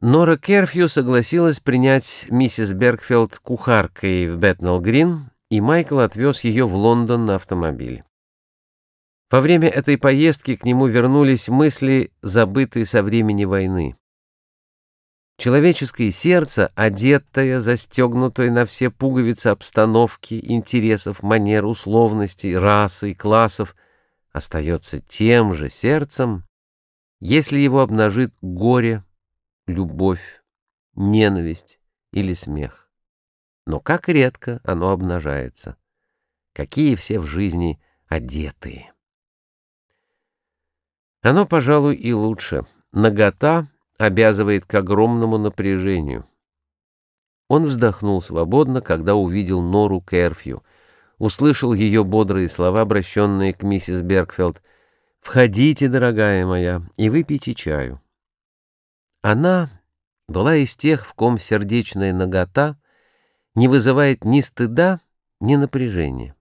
Нора Керфью согласилась принять миссис Бергфилд кухаркой в Бэтнелл-Грин, и Майкл отвез ее в Лондон на автомобиле. Во время этой поездки к нему вернулись мысли, забытые со времени войны. Человеческое сердце, одетое, застегнутое на все пуговицы обстановки, интересов, манер, условностей, расы и классов, остается тем же сердцем, если его обнажит горе, любовь, ненависть или смех. Но как редко оно обнажается. Какие все в жизни одетые. Оно, пожалуй, и лучше. Нагота обязывает к огромному напряжению. Он вздохнул свободно, когда увидел Нору Керфью, услышал ее бодрые слова, обращенные к миссис Бергфелд. «Входите, дорогая моя, и выпейте чаю». Она была из тех, в ком сердечная нагота не вызывает ни стыда, ни напряжения.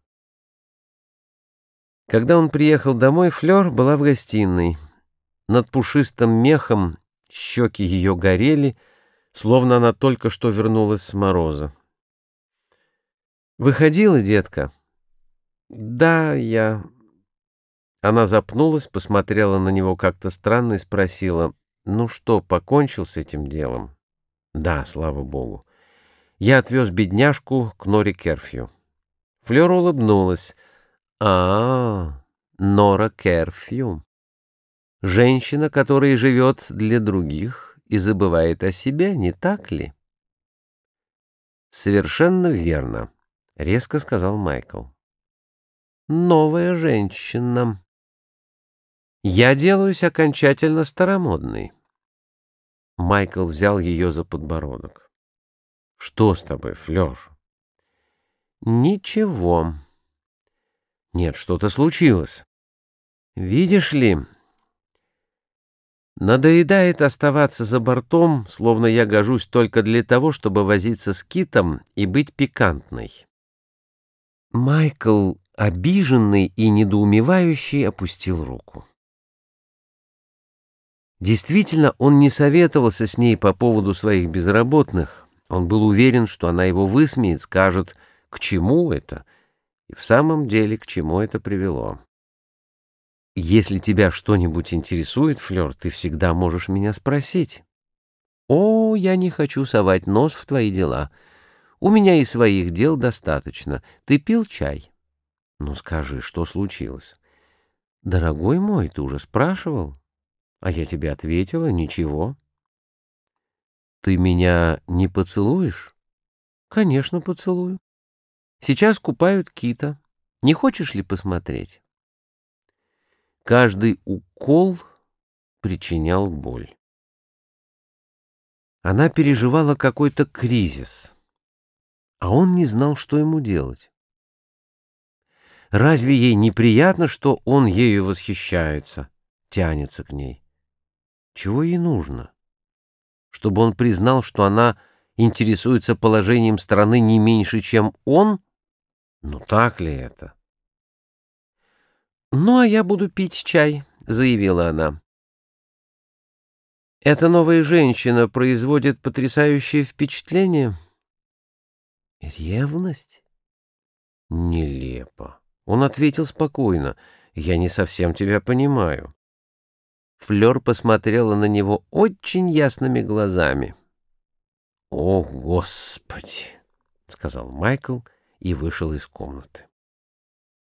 Когда он приехал домой, Флёр была в гостиной. Над пушистым мехом щеки ее горели, словно она только что вернулась с мороза. «Выходила, детка?» «Да, я...» Она запнулась, посмотрела на него как-то странно и спросила, «Ну что, покончил с этим делом?» «Да, слава богу. Я отвез бедняжку к Норе Керфью». Флёр улыбнулась — а, Нора Керфью. Женщина, которая живет для других и забывает о себе, не так ли? Совершенно верно, резко сказал Майкл. Новая женщина. Я делаюсь окончательно старомодной. Майкл взял ее за подбородок. Что с тобой, Флёр? Ничего. Нет, что-то случилось. Видишь ли, надоедает оставаться за бортом, словно я гожусь только для того, чтобы возиться с китом и быть пикантной. Майкл, обиженный и недоумевающий, опустил руку. Действительно, он не советовался с ней по поводу своих безработных. Он был уверен, что она его высмеет, скажет, к чему это — и в самом деле, к чему это привело? Если тебя что-нибудь интересует, Флёр, ты всегда можешь меня спросить. О, я не хочу совать нос в твои дела. У меня и своих дел достаточно. Ты пил чай? Ну скажи, что случилось? Дорогой мой, ты уже спрашивал? А я тебе ответила, ничего. Ты меня не поцелуешь? Конечно, поцелую. Сейчас купают кита. Не хочешь ли посмотреть? Каждый укол причинял боль. Она переживала какой-то кризис, а он не знал, что ему делать. Разве ей неприятно, что он ею восхищается, тянется к ней? Чего ей нужно? Чтобы он признал, что она интересуется положением страны не меньше, чем он — ну так ли это? «Ну, а я буду пить чай», — заявила она. «Эта новая женщина производит потрясающее впечатление». «Ревность?» «Нелепо». Он ответил спокойно. «Я не совсем тебя понимаю». Флёр посмотрела на него очень ясными глазами. «О, Господи!» — сказал Майкл — и вышел из комнаты.